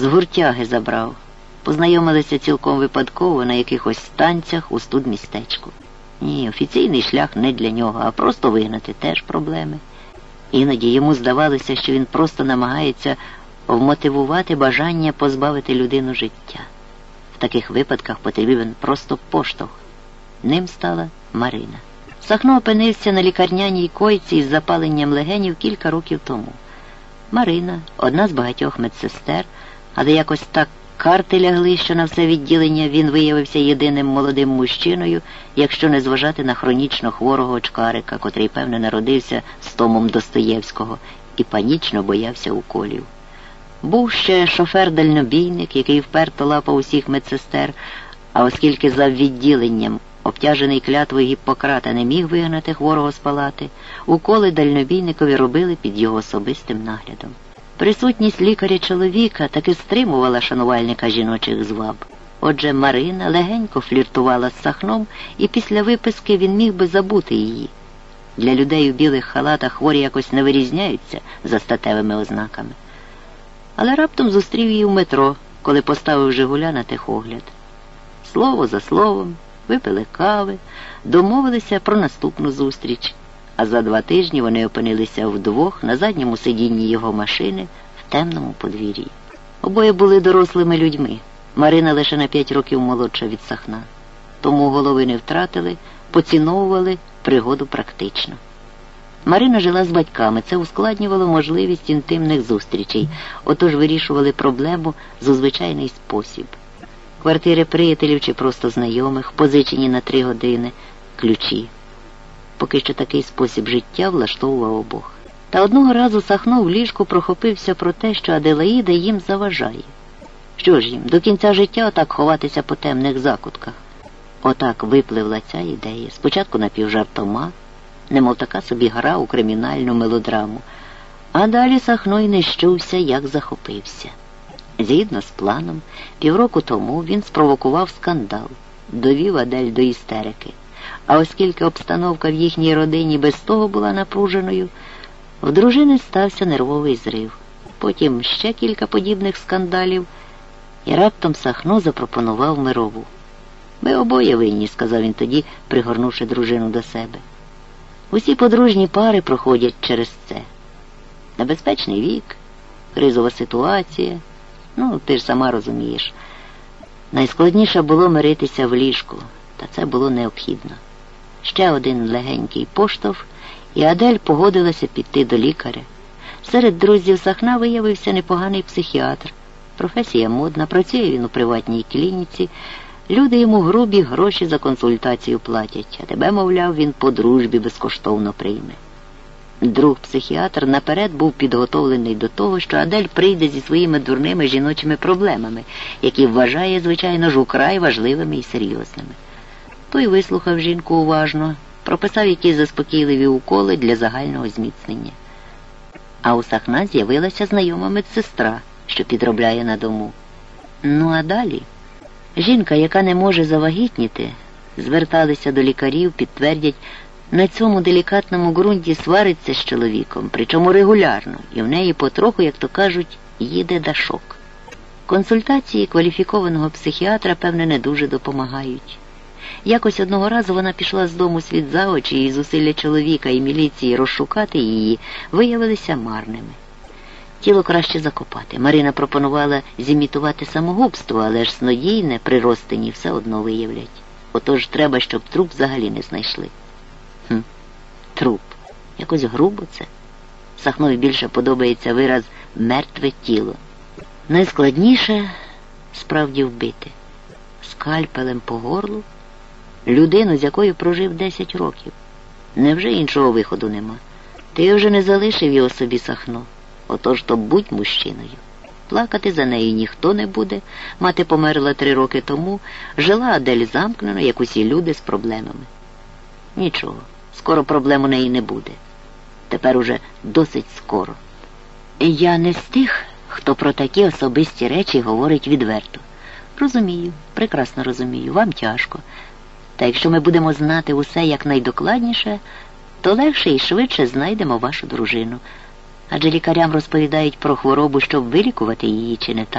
з гуртяги забрав. Познайомилися цілком випадково на якихось станціях у студмістечку. Ні, офіційний шлях не для нього, а просто вигнати теж проблеми. Іноді йому здавалося, що він просто намагається вмотивувати бажання позбавити людину життя. В таких випадках потрібен просто поштовх. Ним стала Марина. Сахно опинився на лікарняній койці із запаленням легенів кілька років тому. Марина, одна з багатьох медсестер, але якось так карти лягли, що на все відділення він виявився єдиним молодим мужчиною, якщо не зважати на хронічно хворого очкарика, котрий, певне, народився з Томом Достоєвського і панічно боявся уколів. Був ще шофер-дальнобійник, який вперто лапав усіх медсестер, а оскільки за відділенням обтяжений клятвою Гіппократа не міг вигнати хворого з палати, уколи дальнобійникові робили під його особистим наглядом. Присутність лікаря чоловіка таки стримувала шанувальника жіночих зваб. Отже, Марина легенько фліртувала з сахном, і після виписки він міг би забути її. Для людей у білих халатах хворі якось не вирізняються за статевими ознаками. Але раптом зустрів її в метро, коли поставив Жигуля на техогляд. Слово за словом, випили кави, домовилися про наступну зустріч, а за два тижні вони опинилися вдвох на задньому сидінні його машини в темному подвір'ї. Обоє були дорослими людьми. Марина лише на п'ять років молодша від сахна. Тому голови не втратили, поціновували пригоду практично. Марина жила з батьками, це ускладнювало можливість інтимних зустрічей, отож вирішували проблему з звичайний спосіб. Квартири приятелів чи просто знайомих, позичені на три години, ключі. Поки що такий спосіб життя влаштовував обох. Та одного разу Сахно в ліжку прохопився про те, що Аделаїда їм заважає. Що ж їм, до кінця життя отак ховатися по темних закутках. Отак випливла ця ідея. Спочатку напівжартома, немов така собі гра у кримінальну мелодраму, а далі Сахно й не щувся, як захопився. Згідно з планом, півроку тому він спровокував скандал, довів Адель до істерики. А оскільки обстановка в їхній родині без того була напруженою, в дружини стався нервовий зрив. Потім ще кілька подібних скандалів, і раптом Сахно запропонував мирову. Ми обоє винні, сказав він тоді, пригорнувши дружину до себе. Усі подружні пари проходять через це. Небезпечний вік, кризова ситуація. Ну, ти ж сама розумієш. Найскладніше було миритися в ліжку, та це було необхідно. Ще один легенький поштовх, і Адель погодилася піти до лікаря. Серед друзів Сахна виявився непоганий психіатр. Професія модна, працює він у приватній клініці. Люди йому грубі гроші за консультацію платять, а тебе, мовляв, він по дружбі безкоштовно прийме. Друг психіатр наперед був підготовлений до того, що Адель прийде зі своїми дурними жіночими проблемами, які вважає, звичайно ж, украй важливими і серйозними. Той вислухав жінку уважно, прописав якісь заспокійливі уколи для загального зміцнення. А у Сахна з'явилася знайома медсестра, що підробляє на дому. Ну а далі жінка, яка не може завагітніти, зверталися до лікарів, підтвердять, на цьому делікатному ґрунті свариться з чоловіком, причому регулярно, і в неї потроху, як то кажуть, їде дашок. Консультації кваліфікованого психіатра, певне, не дуже допомагають. Якось одного разу вона пішла з дому світ за очі, і зусилля чоловіка і міліції розшукати її виявилися марними. Тіло краще закопати. Марина пропонувала зімітувати самогубство, але ж снодійне при розтині все одно виявлять. Отож треба, щоб труп взагалі не знайшли. Хм, Труп. Якось грубо це. Сахнові більше подобається вираз мертве тіло. Найскладніше справді вбити. Скальпелем по горлу людину, з якою прожив 10 років. Невже іншого виходу нема? Ти вже не залишив його собі сахно. Отож то будь мужчиною. Плакати за нею ніхто не буде. Мати померла три роки тому, жила Адель замкнено, як усі люди з проблемами. Нічого, скоро проблем у неї не буде. Тепер уже досить скоро. Я не з тих, хто про такі особисті речі говорить відверто. Розумію, прекрасно розумію, вам тяжко. Та якщо ми будемо знати усе якнайдокладніше, то легше і швидше знайдемо вашу дружину. Адже лікарям розповідають про хворобу, щоб вилікувати її, чи не так?